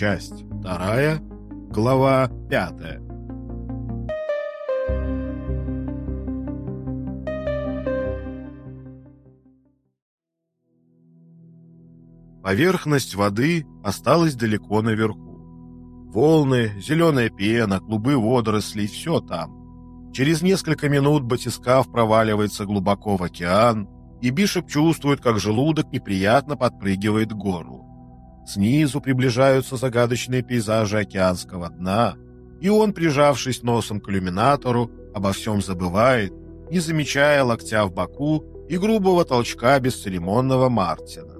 Часть вторая, глава пятая. Поверхность воды осталась далеко наверху. Волны, зеленая пена, клубы водорослей — все там. Через несколько минут батискаф проваливается глубоко в океан, и Бишоп чувствует, как желудок неприятно подпрыгивает к горлу. Снизу приближаются загадочные пейзажи океанского дна, и он, прижавшись носом к иллюминатору, обо всем забывает, не замечая локтя в боку и грубого толчка бесцеремонного Мартина.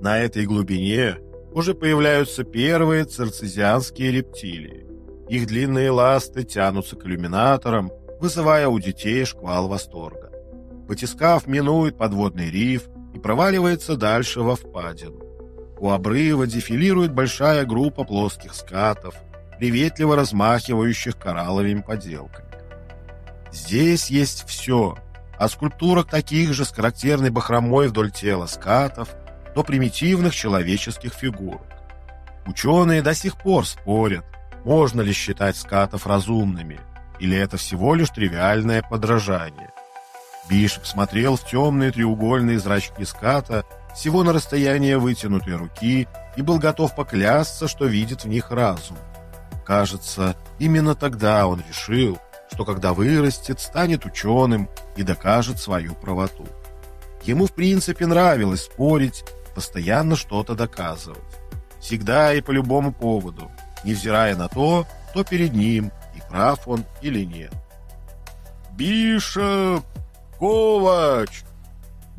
На этой глубине уже появляются первые цирцезианские рептилии. Их длинные ласты тянутся к иллюминаторам, вызывая у детей шквал восторга. Батискаф минует подводный риф и проваливается дальше во впадину. У обрыва дефилирует большая группа плоских скатов, приветливо размахивающих коралловыми поделками. Здесь есть все, от скульптурок таких же с характерной бахромой вдоль тела скатов до примитивных человеческих фигур. Ученые до сих пор спорят, можно ли считать скатов разумными, или это всего лишь тривиальное подражание. Бишоп смотрел в темные треугольные зрачки ската всего на расстояние вытянутой руки и был готов поклясться, что видит в них разум. Кажется, именно тогда он решил, что когда вырастет, станет ученым и докажет свою правоту. Ему в принципе нравилось спорить постоянно что-то доказывать. Всегда и по любому поводу, невзирая на то, кто перед ним, и прав он или нет. «Бишоп! Ковач!»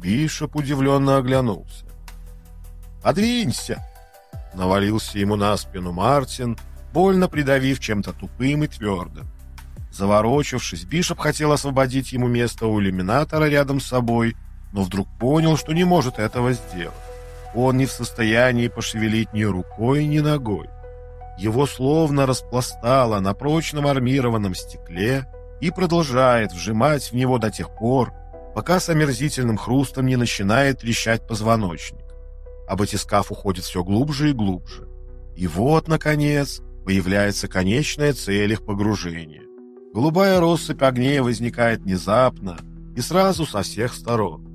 Бишоп удивленно оглянулся. «Подвинься!» Навалился ему на спину Мартин, больно придавив чем-то тупым и твердым. Заворочившись, Бишоп хотел освободить ему место у иллюминатора рядом с собой, но вдруг понял, что не может этого сделать. Он не в состоянии пошевелить ни рукой, ни ногой. Его словно распластало на прочном армированном стекле и продолжает вжимать в него до тех пор, пока с омерзительным хрустом не начинает трещать позвоночник. А уходит все глубже и глубже. И вот, наконец, появляется конечная цель их погружения. Голубая россыпь огней возникает внезапно и сразу со всех сторон.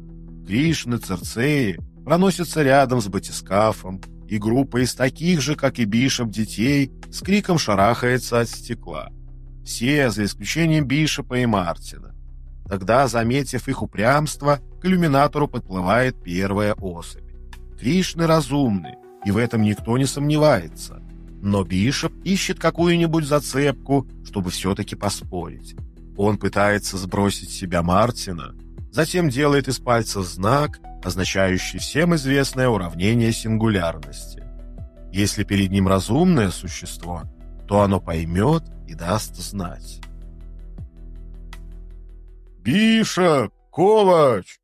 Кришны, Церцеи проносится рядом с батискафом, и группа из таких же, как и Бишоп, детей с криком шарахается от стекла. Все, за исключением Бишопа и Мартина. Тогда, заметив их упрямство, к иллюминатору подплывает первая особь. Кришны разумны, и в этом никто не сомневается. Но Бишоп ищет какую-нибудь зацепку, чтобы все-таки поспорить. Он пытается сбросить с себя Мартина, затем делает из пальца знак, означающий всем известное уравнение сингулярности. Если перед ним разумное существо, то оно поймет и даст знать. «Бишоп! Ковач!»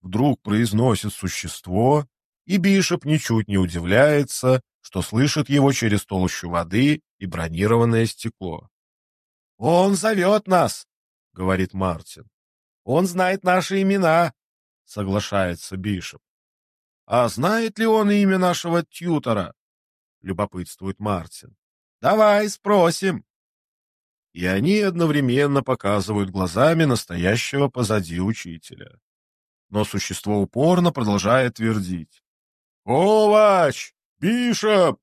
Вдруг произносит существо, и Бишоп ничуть не удивляется, что слышит его через толщу воды и бронированное стекло. «Он зовет нас!» — говорит Мартин. «Он знает наши имена!» — соглашается Бишоп. «А знает ли он имя нашего тьютора?» — любопытствует Мартин. «Давай спросим». И они одновременно показывают глазами настоящего позади учителя. Но существо упорно продолжает твердить. «Ковач! Бишоп!»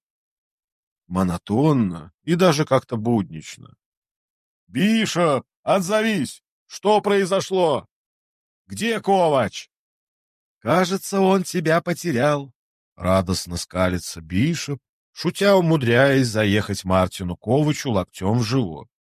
Монотонно и даже как-то буднично. «Бишоп, отзовись! Что произошло? Где Ковач?» «Кажется, он тебя потерял», — радостно скалится Бишоп, шутя умудряясь заехать Мартину Ковачу локтем в живот.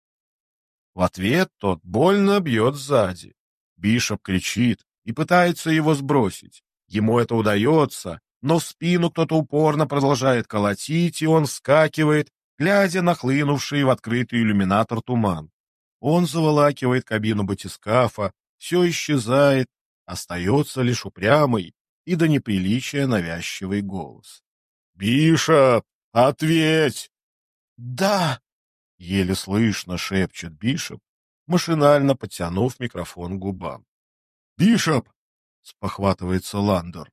В ответ тот больно бьет сзади. Бишоп кричит и пытается его сбросить. Ему это удается, но в спину кто-то упорно продолжает колотить, и он вскакивает, глядя на хлынувший в открытый иллюминатор туман. Он заволакивает кабину батискафа, все исчезает, Остается лишь упрямый и до неприличия навязчивый голос. «Бишоп, ответь!» «Да!» — еле слышно шепчет Бишоп, машинально подтянув микрофон к губам. «Бишоп!» — спохватывается Ландер.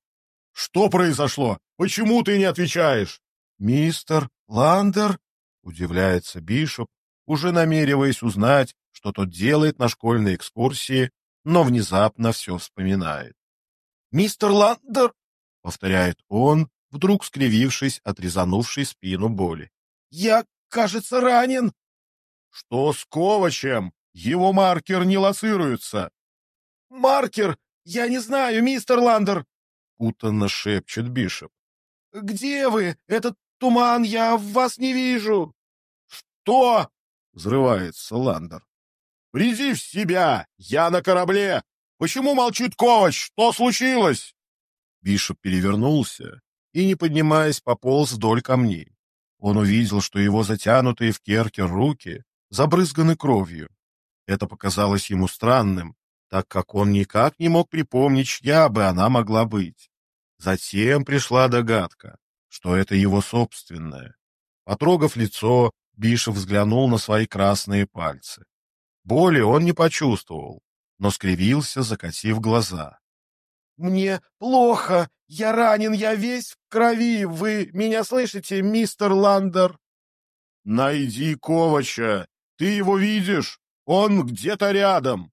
«Что произошло? Почему ты не отвечаешь?» «Мистер Ландер?» — удивляется Бишоп, уже намереваясь узнать, что тот делает на школьной экскурсии, но внезапно все вспоминает. «Мистер Ландер!» — повторяет он, вдруг скривившись от резанувшей спину боли. «Я, кажется, ранен!» «Что с Ковачем? Его маркер не лоцируется!» «Маркер? Я не знаю, мистер Ландер!» — путанно шепчет Бишоп. «Где вы? Этот туман, я вас не вижу!» «Что?» — взрывается Ландер. «Приди в себя! Я на корабле! Почему молчит Ковач? Что случилось?» Бишоп перевернулся и, не поднимаясь, пополз вдоль камней. Он увидел, что его затянутые в керкер руки забрызганы кровью. Это показалось ему странным, так как он никак не мог припомнить, чья бы она могла быть. Затем пришла догадка, что это его собственное. Потрогав лицо, Бишев взглянул на свои красные пальцы. Боли он не почувствовал, но скривился, закатив глаза. «Мне плохо! Я ранен, я весь в крови! Вы меня слышите, мистер Ландер?» «Найди Ковача! Ты его видишь? Он где-то рядом!»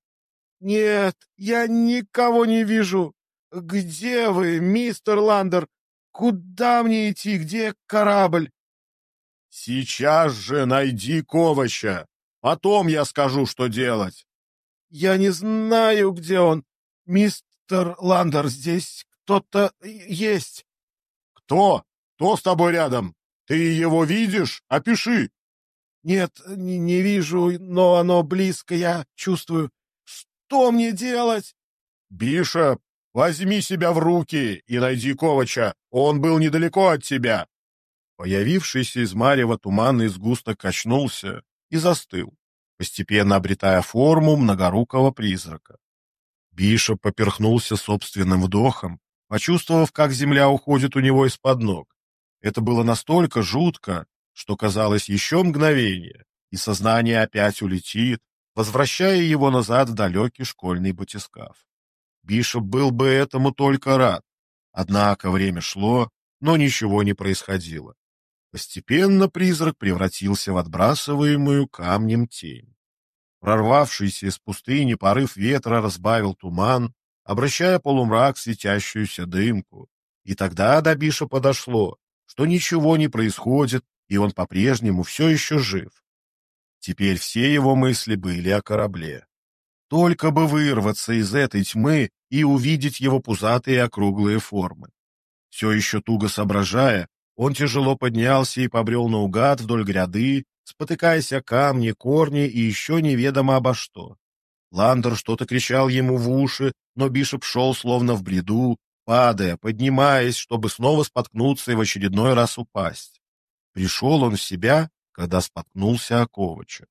«Нет, я никого не вижу! Где вы, мистер Ландер? Куда мне идти? Где корабль?» «Сейчас же найди Ковача! Потом я скажу, что делать!» «Я не знаю, где он. Мистер Ландер, здесь кто-то есть». «Кто? Кто с тобой рядом? Ты его видишь? Опиши!» «Нет, не, не вижу, но оно близко, я чувствую. Что мне делать?» «Бишоп, возьми себя в руки и найди Ковача. Он был недалеко от тебя». Появившийся из марева туманный сгусток качнулся и застыл, постепенно обретая форму многорукого призрака. Бишоп поперхнулся собственным вдохом, почувствовав, как земля уходит у него из-под ног. Это было настолько жутко, что казалось еще мгновение, и сознание опять улетит, возвращая его назад в далекий школьный батискаф. Бишоп был бы этому только рад. Однако время шло, но ничего не происходило. Постепенно призрак превратился в отбрасываемую камнем тень. Прорвавшийся из пустыни порыв ветра разбавил туман, обращая полумрак в светящуюся дымку. И тогда до Биша подошло, что ничего не происходит, и он по-прежнему все еще жив. Теперь все его мысли были о корабле. Только бы вырваться из этой тьмы и увидеть его пузатые округлые формы. Все еще туго соображая, он тяжело поднялся и побрел наугад вдоль гряды, спотыкаясь о камни, корни и еще неведомо обо что. Ландер что-то кричал ему в уши, но Бишоп шел словно в бреду, падая, поднимаясь, чтобы снова споткнуться и в очередной раз упасть. Пришел он в себя, когда споткнулся о Ковача.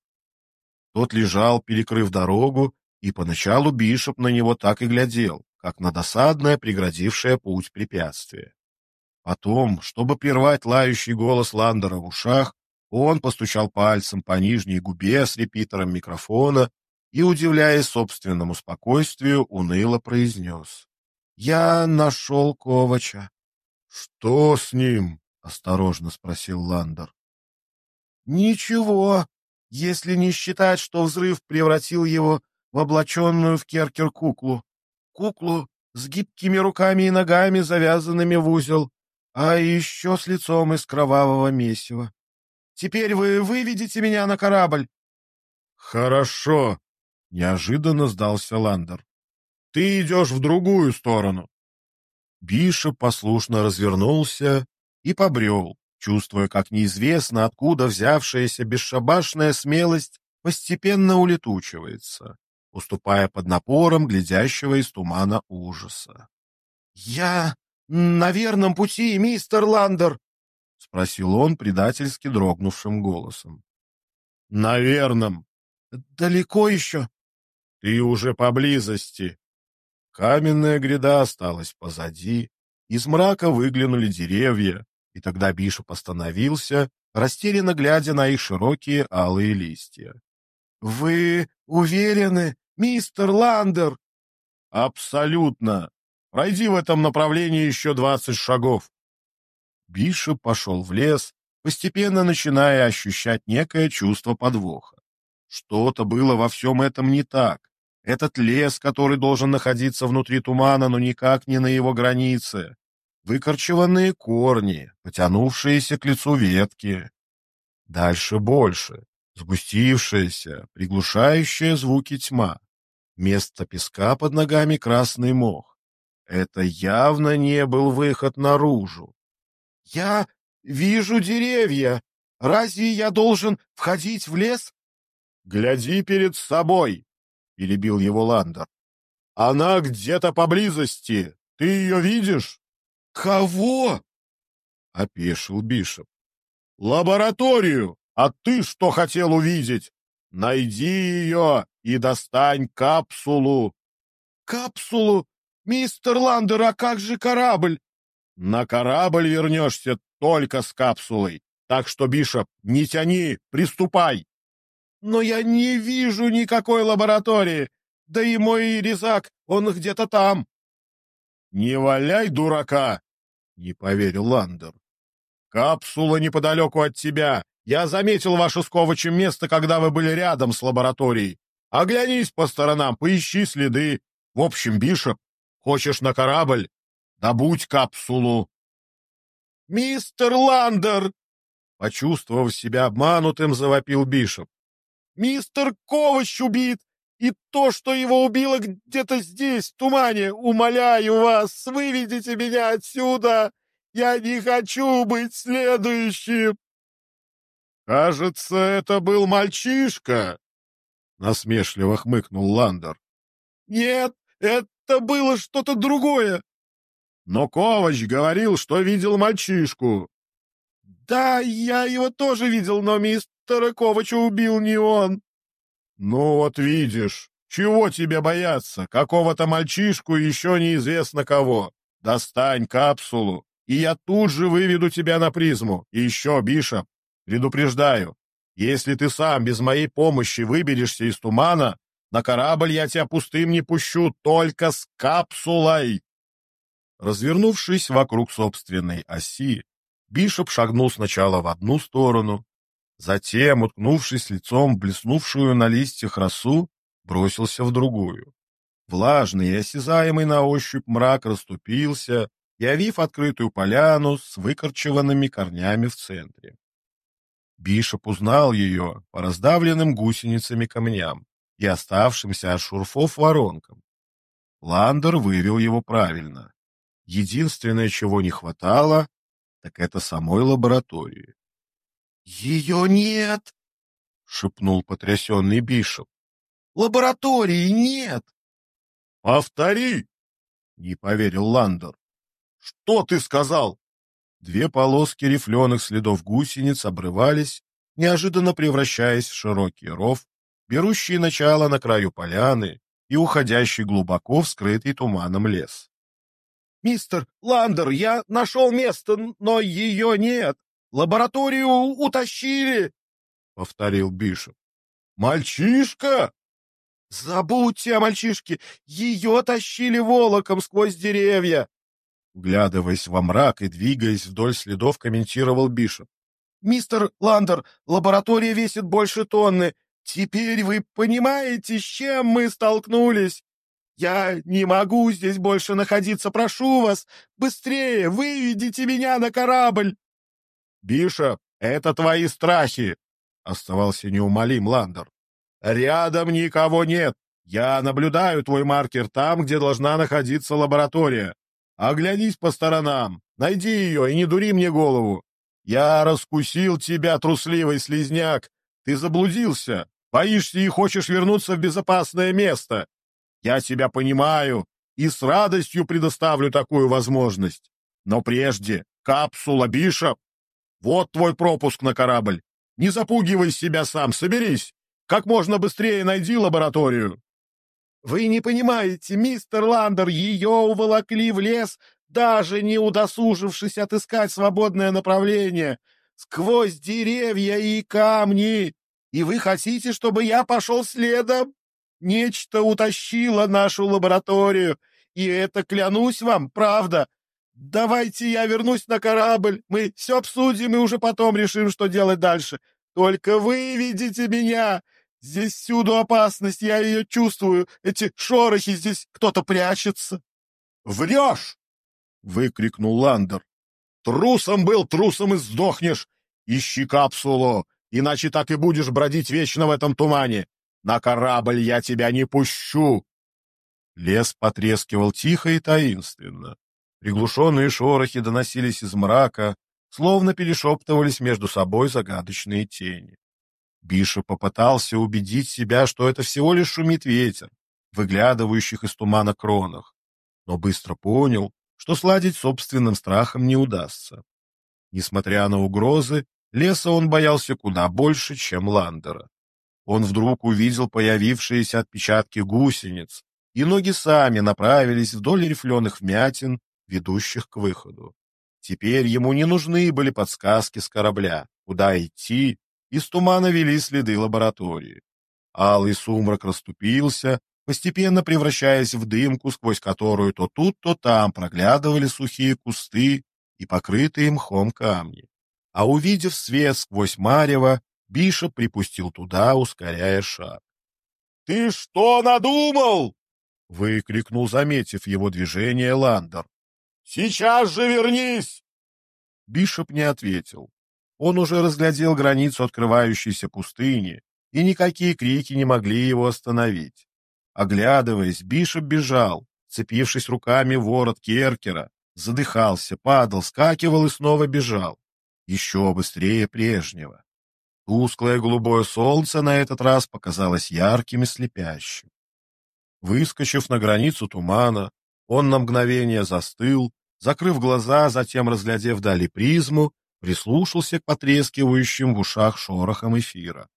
Тот лежал, перекрыв дорогу, и поначалу Бишоп на него так и глядел, как на досадное, преградившее путь препятствие. Потом, чтобы прервать лающий голос Ландера в ушах, он постучал пальцем по нижней губе с репитером микрофона и, удивляясь собственному спокойствию, уныло произнес. — Я нашел Ковача. — Что с ним? — осторожно спросил Ландер. — Ничего, если не считать, что взрыв превратил его в облаченную в керкер куклу. Куклу с гибкими руками и ногами, завязанными в узел, а еще с лицом из кровавого месива. Теперь вы выведете меня на корабль. Хорошо, неожиданно сдался Ландер. Ты идешь в другую сторону. Биша послушно развернулся и побрел, чувствуя, как неизвестно откуда взявшаяся бесшабашная смелость постепенно улетучивается, уступая под напором глядящего из тумана ужаса. — Я на верном пути, мистер Ландер? — спросил он предательски дрогнувшим голосом. — На верном. — Далеко еще? — Ты уже поблизости. Каменная гряда осталась позади, из мрака выглянули деревья, и тогда Бишоп остановился, растерянно глядя на их широкие алые листья. — Вы уверены, мистер Ландер? — Абсолютно. Пройди в этом направлении еще двадцать шагов. Бишоп пошел в лес, постепенно начиная ощущать некое чувство подвоха. Что-то было во всем этом не так. Этот лес, который должен находиться внутри тумана, но никак не на его границе. Выкорчеванные корни, потянувшиеся к лицу ветки. Дальше больше. Сгустившаяся, приглушающая звуки тьма. Место песка под ногами красный мох. Это явно не был выход наружу. «Я вижу деревья. Разве я должен входить в лес?» «Гляди перед собой!» — перебил его Ландер. «Она где-то поблизости. Ты ее видишь?» «Кого?» — опешил Бишоп. «Лабораторию! А ты что хотел увидеть? Найди ее и достань капсулу!» «Капсулу? Мистер Ландер, а как же корабль?» «На корабль вернешься только с капсулой. Так что, Бишоп, не тяни, приступай!» Но я не вижу никакой лаборатории. Да и мой резак, он где-то там. Не валяй дурака, не поверил Ландер. Капсула неподалеку от тебя. Я заметил ваше с Ковачем место, когда вы были рядом с лабораторией. Оглянись по сторонам, поищи следы. В общем, Бишоп, хочешь на корабль? Добудь капсулу. Мистер Ландер! Почувствовав себя обманутым, завопил Бишоп. Мистер Ковач убит, и то, что его убило где-то здесь, в тумане. Умоляю вас, выведите меня отсюда. Я не хочу быть следующим. Кажется, это был мальчишка, насмешливо хмыкнул Ландер. Нет, это было что-то другое. Но Ковач говорил, что видел мальчишку. Да, я его тоже видел, но мистер Тараковича убил не он. Ну вот видишь, чего тебе бояться? Какого-то мальчишку еще неизвестно кого. Достань капсулу, и я тут же выведу тебя на призму. И еще, Бишоп, предупреждаю, если ты сам без моей помощи выберешься из тумана, на корабль я тебя пустым не пущу, только с капсулой. Развернувшись вокруг собственной оси, Бишоп шагнул сначала в одну сторону, Затем, уткнувшись лицом в блеснувшую на листьях росу, бросился в другую. Влажный и осязаемый на ощупь мрак расступился, явив открытую поляну с выкорчеванными корнями в центре. Бишоп узнал ее по раздавленным гусеницами камням и оставшимся от шурфов воронкам. Ландер вывел его правильно. Единственное, чего не хватало, так это самой лаборатории. «Ее нет!» — шепнул потрясенный Бишоп. «Лаборатории нет!» «Повтори!» — не поверил Ландер. «Что ты сказал?» Две полоски рифленых следов гусениц обрывались, неожиданно превращаясь в широкий ров, берущий начало на краю поляны и уходящий глубоко в скрытый туманом лес. «Мистер Ландер, я нашел место, но ее нет!» Лабораторию утащили, — повторил Бишоп. — Мальчишка? — Забудьте о мальчишке. Ее тащили волоком сквозь деревья. Вглядываясь во мрак и двигаясь вдоль следов, комментировал Бишоп. — Мистер Ландер, лаборатория весит больше тонны. Теперь вы понимаете, с чем мы столкнулись? Я не могу здесь больше находиться, прошу вас. Быстрее, выведите меня на корабль. «Бишоп, это твои страхи!» — оставался неумолим Ландер. «Рядом никого нет. Я наблюдаю твой маркер там, где должна находиться лаборатория. Оглянись по сторонам, найди ее и не дури мне голову. Я раскусил тебя, трусливый слизняк. Ты заблудился, боишься и хочешь вернуться в безопасное место. Я тебя понимаю и с радостью предоставлю такую возможность. Но прежде капсула Бишоп вот твой пропуск на корабль. Не запугивай себя сам, соберись. Как можно быстрее найди лабораторию. Вы не понимаете, мистер Ландер, ее уволокли в лес, даже не удосужившись отыскать свободное направление, сквозь деревья и камни. И вы хотите, чтобы я пошел следом? Нечто утащило нашу лабораторию, и это, клянусь вам, правда. Давайте я вернусь на корабль, мы все обсудим и уже потом решим, что делать дальше. Только вы видите меня. Здесь всюду опасность, я ее чувствую. Эти шорохи, здесь кто-то прячется. Врешь! выкрикнул Ландер. Трусом был, трусом и сдохнешь. Ищи капсулу, иначе так и будешь бродить вечно в этом тумане. На корабль я тебя не пущу. Лес потрескивал тихо и таинственно. Приглушенные шорохи доносились из мрака, словно перешептывались между собой загадочные тени. Биша попытался убедить себя, что это всего лишь шумит ветер, выглядывающих из тумана кронах, но быстро понял, что сладить собственным страхом не удастся. Несмотря на угрозы, леса он боялся куда больше, чем Ландера. Он вдруг увидел появившиеся отпечатки гусениц, и ноги сами направились вдоль рифленых вмятин, ведущих к выходу. Теперь ему не нужны были подсказки с корабля, куда идти, из тумана вели следы лаборатории. Алый сумрак расступился, постепенно превращаясь в дымку, сквозь которую то тут, то там проглядывали сухие кусты и покрытые мхом камни. А увидев свет сквозь марево, Бишоп припустил туда, ускоряя шаг. — Ты что надумал? — выкрикнул, заметив его движение Ландер. Сейчас же вернись!» Бишоп не ответил. Он уже разглядел границу открывающейся пустыни, и никакие крики не могли его остановить. Оглядываясь, Бишоп бежал, цепившись руками в ворот Керкера, задыхался, падал, скакивал и снова бежал. Еще быстрее прежнего. Тусклое голубое солнце на этот раз показалось ярким и слепящим. Выскочив на границу тумана, он на мгновение застыл, закрыв глаза, затем, разглядев вдали призму, прислушался к потрескивающим в ушах шорохам эфира.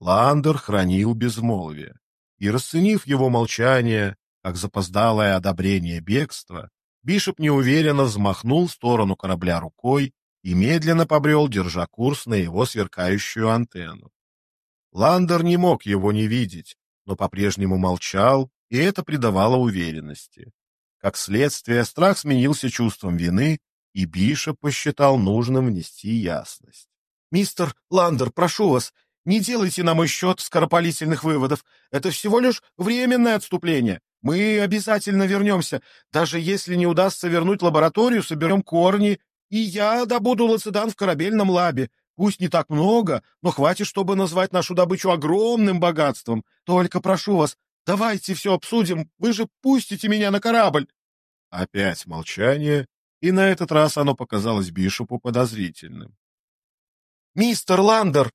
Ландер хранил безмолвие, и, расценив его молчание, как запоздалое одобрение бегства, Бишоп неуверенно взмахнул в сторону корабля рукой и медленно побрел, держа курс на его сверкающую антенну. Ландер не мог его не видеть, но по-прежнему молчал, и это придавало уверенности. Как следствие, страх сменился чувством вины, и Биша посчитал нужным внести ясность. «Мистер Ландер, прошу вас, не делайте на мой счет скоропалительных выводов. Это всего лишь временное отступление. Мы обязательно вернемся. Даже если не удастся вернуть лабораторию, соберем корни, и я добуду лацедан в корабельном лабе. Пусть не так много, но хватит, чтобы назвать нашу добычу огромным богатством. Только прошу вас, Давайте все обсудим, вы же пустите меня на корабль. Опять молчание, и на этот раз оно показалось Бишопу подозрительным. «Мистер Ландер!»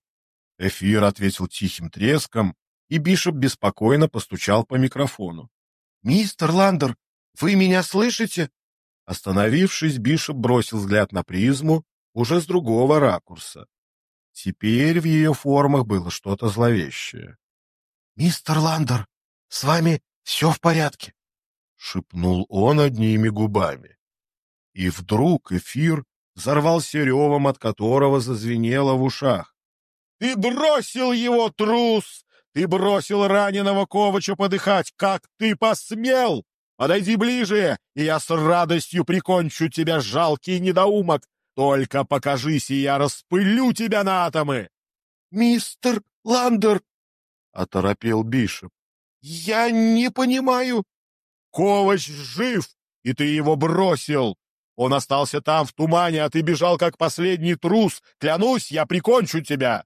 Эфир ответил тихим треском, и Бишоп беспокойно постучал по микрофону. «Мистер Ландер, вы меня слышите?» Остановившись, Бишоп бросил взгляд на призму уже с другого ракурса. Теперь в ее формах было что-то зловещее. «Мистер Ландер, с вами все в порядке? — шепнул он одними губами. И вдруг эфир взорвался ревом, от которого зазвенело в ушах. — Ты бросил его, трус! Ты бросил раненого Ковача подыхать! Как ты посмел! Подойди ближе, и я с радостью прикончу тебя, жалкий недоумок! Только покажись, и я распылю тебя на атомы! — Мистер Ландер! — оторопел Бишоп. «Я не понимаю». «Ковач жив, и ты его бросил. Он остался там, в тумане, а ты бежал, как последний трус. Клянусь, я прикончу тебя».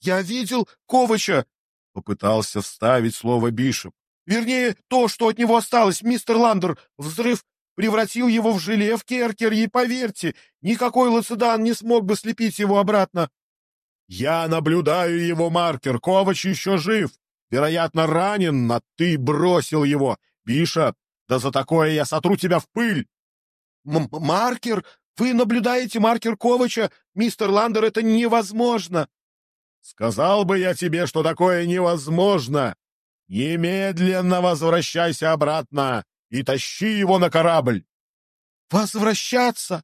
«Я видел Ковача», — попытался вставить слово Бишоп. «Вернее, то, что от него осталось, мистер Ландер. Взрыв превратил его в желе в Керкере, и поверьте, никакой Лацедан не смог бы слепить его обратно». «Я наблюдаю его маркер. Ковач еще жив. Вероятно, ранен, а ты бросил его. Биша, да за такое я сотру тебя в пыль. М маркер? Вы наблюдаете маркер Ковача? Мистер Ландер, это невозможно. Сказал бы я тебе, что такое невозможно. Немедленно возвращайся обратно и тащи его на корабль. Возвращаться?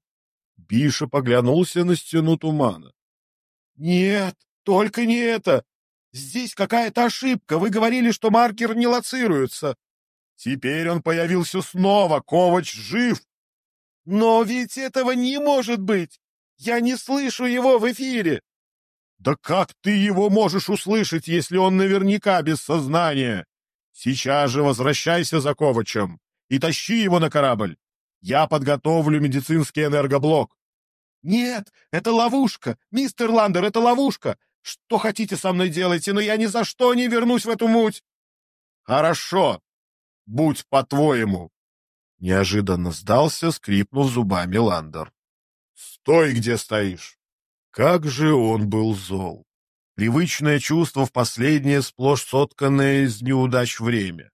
Биша поглянулся на стену тумана. Нет, только не это. Здесь какая-то ошибка. Вы говорили, что маркер не лоцируется. Теперь он появился снова. Ковач жив. Но ведь этого не может быть! Я не слышу его в эфире!» «Да как ты его можешь услышать, если он наверняка без сознания? Сейчас же возвращайся за Ковачем и тащи его на корабль. Я подготовлю медицинский энергоблок». «Нет, это ловушка! Мистер Ландер, это ловушка! Что хотите со мной делайте, но я ни за что не вернусь в эту муть!» «Хорошо, будь по-твоему!» Неожиданно сдался, скрипнув зубами Ландер. «Стой, где стоишь!» Как же он был зол! Привычное чувство в последнее сплошь сотканное из неудач время.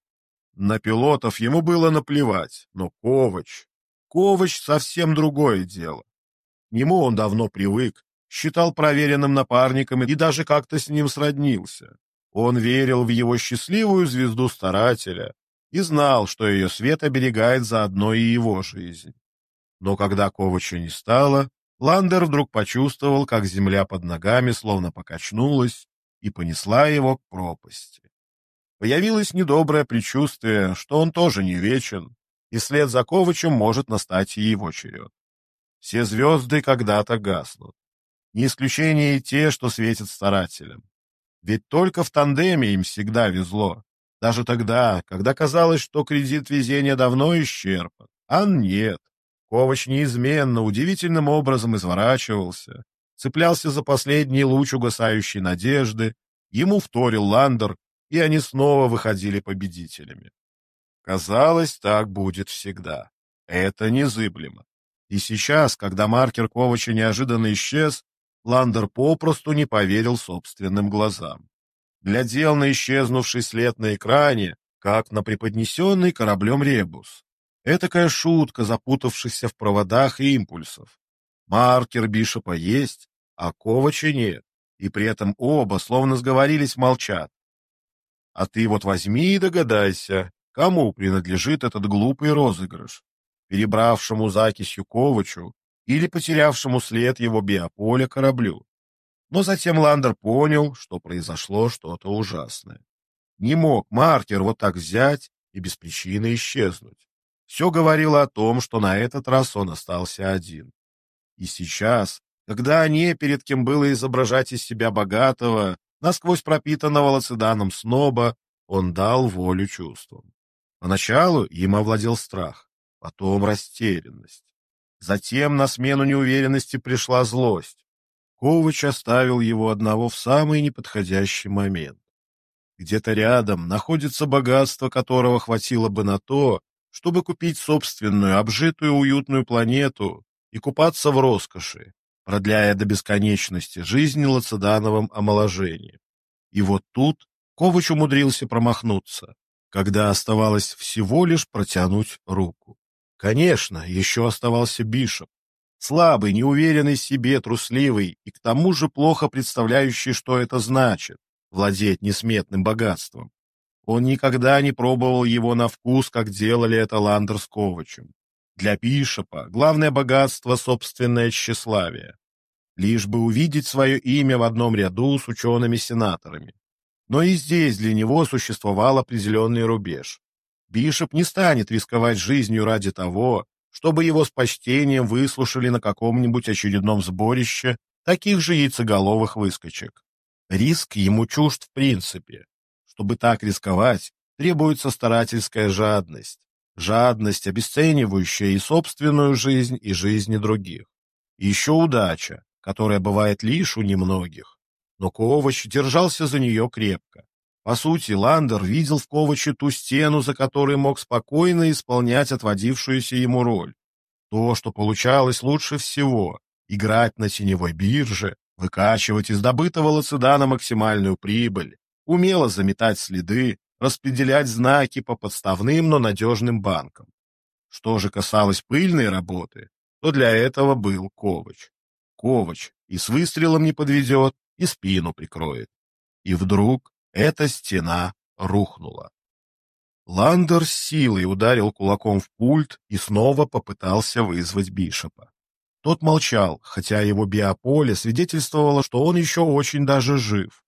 На пилотов ему было наплевать, но Ковач... Ковач совсем другое дело. К нему он давно привык, считал проверенным напарником и даже как-то с ним сроднился. Он верил в его счастливую звезду старателя и знал, что ее свет оберегает заодно и его жизнь. Но когда Ковача не стало, Ландер вдруг почувствовал, как земля под ногами словно покачнулась и понесла его к пропасти. Появилось недоброе предчувствие, что он тоже не вечен, и след за Ковачем может настать и его черед. Все звезды когда-то гаснут. Не исключение и те, что светят старателям. Ведь только в тандеме им всегда везло. Даже тогда, когда казалось, что кредит везения давно исчерпан. А нет. Ковач неизменно, удивительным образом изворачивался, цеплялся за последний луч угасающей надежды, ему вторил Ландер, и они снова выходили победителями. Казалось, так будет всегда. Это незыблемо. И сейчас, когда маркер Ковача неожиданно исчез, Ландер попросту не поверил собственным глазам. Глядел на исчезнувший след на экране, как на преподнесенный кораблем ребус. Этакая шутка, запутавшихся в проводах и импульсов. Маркер Бишопа есть, а Ковача нет, и при этом оба, словно сговорились, молчат. А ты вот возьми и догадайся, кому принадлежит этот глупый розыгрыш, перебравшему закисью Ковачу или потерявшему след его биополя кораблю. Но затем Ландер понял, что произошло что-то ужасное. Не мог маркер вот так взять и без причины исчезнуть. Все говорило о том, что на этот раз он остался один. И сейчас, когда не перед кем было изображать из себя богатого, насквозь пропитанного лацеданом сноба, он дал волю чувствам. Поначалу им овладел страх, потом растерянность. Затем на смену неуверенности пришла злость. Ковач оставил его одного в самый неподходящий момент. Где-то рядом находится богатство, которого хватило бы на то, чтобы купить собственную обжитую уютную планету и купаться в роскоши, продляя до бесконечности жизнь лацедановым омоложением. И вот тут Ковач умудрился промахнуться, когда оставалось всего лишь протянуть руку. Конечно, еще оставался Бишоп, слабый, неуверенный в себе, трусливый и к тому же плохо представляющий, что это значит — владеть несметным богатством. Он никогда не пробовал его на вкус, как делали это Ландер с Ковачем. Для Пишопа главное богатство — собственное тщеславие. Лишь бы увидеть свое имя в одном ряду с учеными-сенаторами. Но и здесь для него существовал определенный рубеж. Бишоп не станет рисковать жизнью ради того, чтобы его с почтением выслушали на каком-нибудь очередном сборище таких же яйцеголовых выскочек. Риск ему чужд в принципе. Чтобы так рисковать, требуется старательская жадность. Жадность, обесценивающая и собственную жизнь, и жизни других. И еще удача, которая бывает лишь у немногих. Но Ковач держался за нее крепко. По сути, Ландер видел в Коваче ту стену, за которой мог спокойно исполнять отводившуюся ему роль. То, что получалось лучше всего — играть на теневой бирже, выкачивать из добытого лацедана максимальную прибыль, умело заметать следы, распределять знаки по подставным, но надежным банкам. Что же касалось пыльной работы, то для этого был Ковач. Ковач и с выстрелом не подведет, и спину прикроет. И вдруг эта стена рухнула. Ландер с силой ударил кулаком в пульт и снова попытался вызвать Бишопа. Тот молчал, хотя его биополе свидетельствовало, что он еще очень даже жив.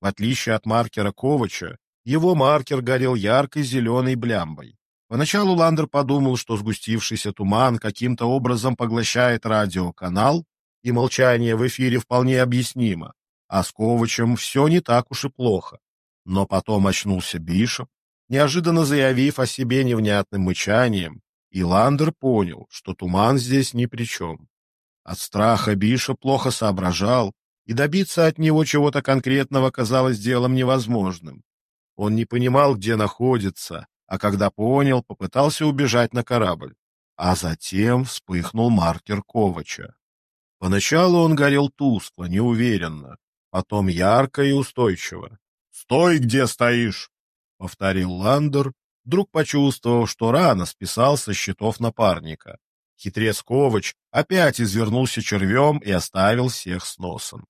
В отличие от маркера Ковача, его маркер горел яркой зеленой блямбой. Поначалу Ландер подумал, что сгустившийся туман каким-то образом поглощает радиоканал, и молчание в эфире вполне объяснимо, а с Ковачем все не так уж и плохо. Но потом очнулся Бишоп, неожиданно заявив о себе невнятным мычанием, и Ландер понял, что туман здесь ни при чем. От страха Биша плохо соображал, и добиться от него чего-то конкретного казалось делом невозможным. Он не понимал, где находится, а когда понял, попытался убежать на корабль. А затем вспыхнул маркер Ковача. Поначалу он горел тускло, неуверенно, потом ярко и устойчиво. «Стой, где стоишь!» — повторил Ландер, вдруг почувствовав, что рано списал со счетов напарника. Хитрец Ковач опять извернулся червем и оставил всех с носом. —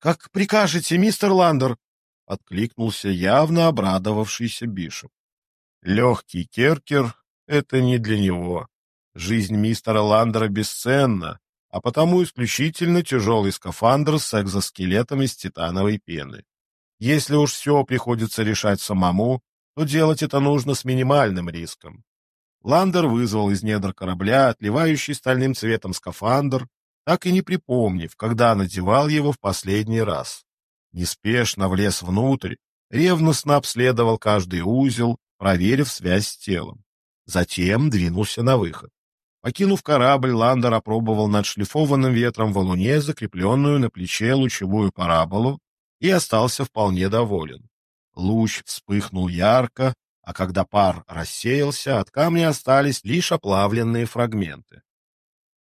Как прикажете, мистер Ландер? — откликнулся явно обрадовавшийся Бишоп. Легкий керкер — это не для него. Жизнь мистера Ландера бесценна, а потому исключительно тяжелый скафандр с экзоскелетом из титановой пены. Если уж все приходится решать самому, то делать это нужно с минимальным риском. Ландер вызвал из недр корабля отливающий стальным цветом скафандр, так и не припомнив, когда надевал его в последний раз. Неспешно влез внутрь, ревностно обследовал каждый узел, проверив связь с телом. Затем двинулся на выход. Покинув корабль, Ландер опробовал над шлифованным ветром валуне закрепленную на плече лучевую параболу и остался вполне доволен. Луч вспыхнул ярко, а когда пар рассеялся, от камня остались лишь оплавленные фрагменты.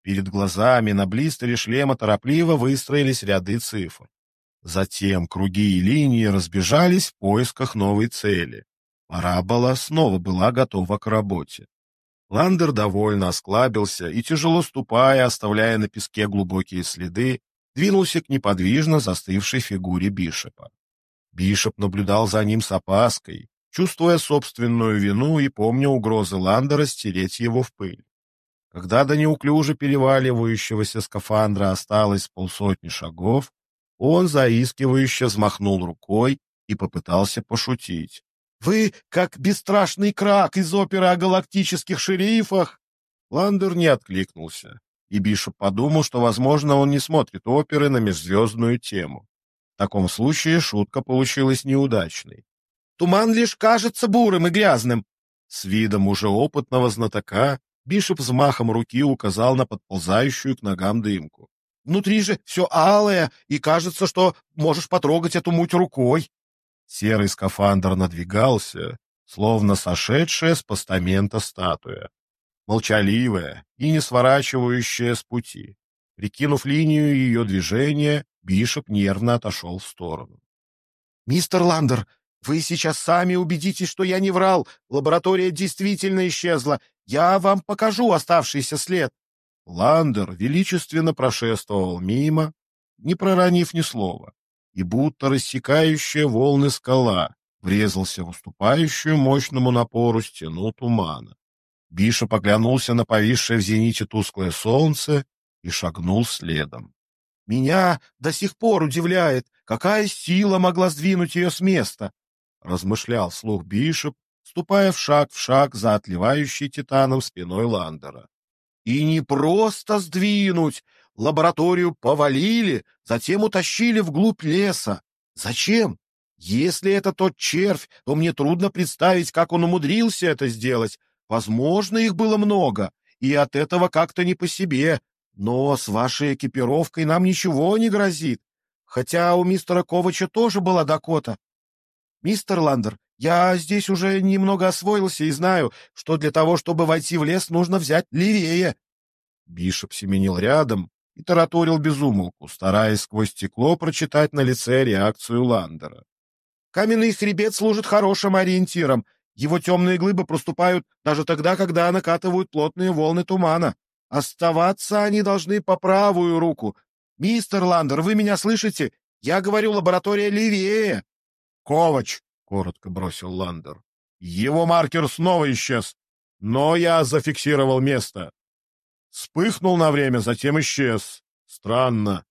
Перед глазами на блистере шлема торопливо выстроились ряды цифр. Затем круги и линии разбежались в поисках новой цели. Парабола снова была готова к работе. Ландер довольно осклабился и, тяжело ступая, оставляя на песке глубокие следы, двинулся к неподвижно застывшей фигуре Бишопа. Бишоп наблюдал за ним с опаской, чувствуя собственную вину и помня угрозы Ландера стереть его в пыль. Когда до неуклюже переваливающегося скафандра осталось полсотни шагов, он заискивающе взмахнул рукой и попытался пошутить. «Вы как бесстрашный крак из оперы о галактических шерифах!» Ландер не откликнулся, и Бишоп подумал, что, возможно, он не смотрит оперы на межзвездную тему. В таком случае шутка получилась неудачной. Туман лишь кажется бурым и грязным. С видом уже опытного знатока Бишоп взмахом руки указал на подползающую к ногам дымку. Внутри же все алое, и кажется, что можешь потрогать эту муть рукой. Серый скафандр надвигался, словно сошедшая с постамента статуя. Молчаливая и не сворачивающая с пути. Прикинув линию ее движения, Бишоп нервно отошел в сторону. — Мистер Ландер, вы сейчас сами убедитесь, что я не врал. Лаборатория действительно исчезла. Я вам покажу оставшийся след. Ландер величественно прошествовал мимо, не проронив ни слова, и будто рассекающая волны скала врезался в уступающую мощному напору стену тумана. Биша поглянулся на повисшее в зените тусклое солнце и шагнул следом. Меня до сих пор удивляет, какая сила могла сдвинуть ее с места, — размышлял слух Бишоп, ступая в шаг в шаг за отливающей титаном спиной Ландера. И не просто сдвинуть, лабораторию повалили, затем утащили вглубь леса. Зачем? Если это тот червь, то мне трудно представить, как он умудрился это сделать. Возможно, их было много, и от этого как-то не по себе, но с вашей экипировкой нам ничего не грозит. Хотя у мистера Ковача тоже была Дакота. Мистер Ландер, я здесь уже немного освоился и знаю, что для того, чтобы войти в лес, нужно взять левее. Бишоп семенил рядом и тараторил безумолку, стараясь сквозь стекло прочитать на лице реакцию Ландера. Каменный хребет служит хорошим ориентиром. Его темные глыбы проступают даже тогда, когда накатывают плотные волны тумана. Оставаться они должны по правую руку. Мистер Ландер, вы меня слышите? Я говорю, лаборатория левее. Ковач, коротко бросил Ландер. Его маркер снова исчез, но я зафиксировал место. Вспыхнул на время, затем исчез. Странно.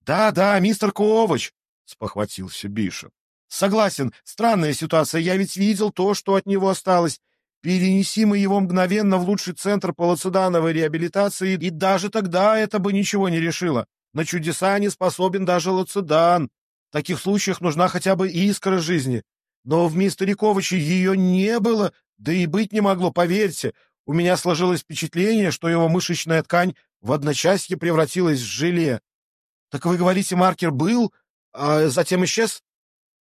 Да, да, мистер Ковач, спохватился Бишоп. Согласен, странная ситуация. Я ведь видел то, что от него осталось. Перенеси мы его мгновенно в лучший центр полоцидановой реабилитации, и даже тогда это бы ничего не решило. На чудеса не способен даже лоцидан. В таких случаях нужна хотя бы искра жизни. Но в мистере Коваче ее не было, да и быть не могло, поверьте. У меня сложилось впечатление, что его мышечная ткань в одночасье превратилась в желе. Так вы говорите, маркер был, а затем исчез?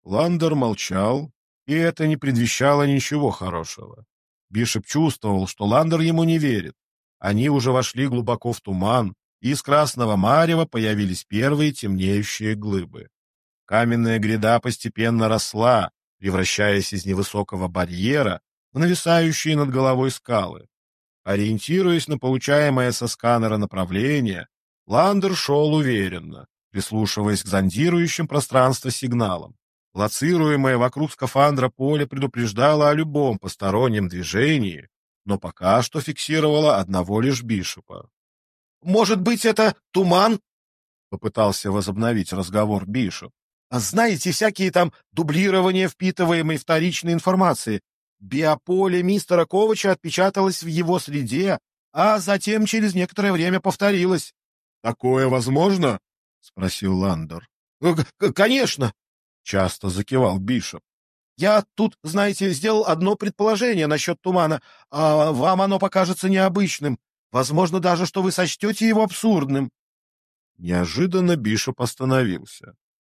Ландер молчал, и это не предвещало ничего хорошего. Бишоп чувствовал, что Ландер ему не верит. Они уже вошли глубоко в туман, и из красного марева появились первые темнеющие глыбы. Каменная гряда постепенно росла, превращаясь из невысокого барьера в нависающие над головой скалы. Ориентируясь на получаемое со сканера направление, Ландер шел уверенно, прислушиваясь к зондирующим пространство сигналам. Лоцируемое вокруг скафандра поле предупреждало о любом постороннем движении, но пока что фиксировало одного лишь Бишопа. «Может быть, это туман?» — попытался возобновить разговор Бишоп. «А знаете, всякие там дублирования впитываемой вторичной информации. Биополе мистера Ковача отпечаталось в его среде, а затем через некоторое время повторилось». «Такое возможно?» — спросил Ландер. «Конечно!» Часто закивал Бишоп. «Я тут, знаете, сделал одно предположение насчет тумана, а вам оно покажется необычным. Возможно даже, что вы сочтете его абсурдным». Неожиданно Бишоп остановился.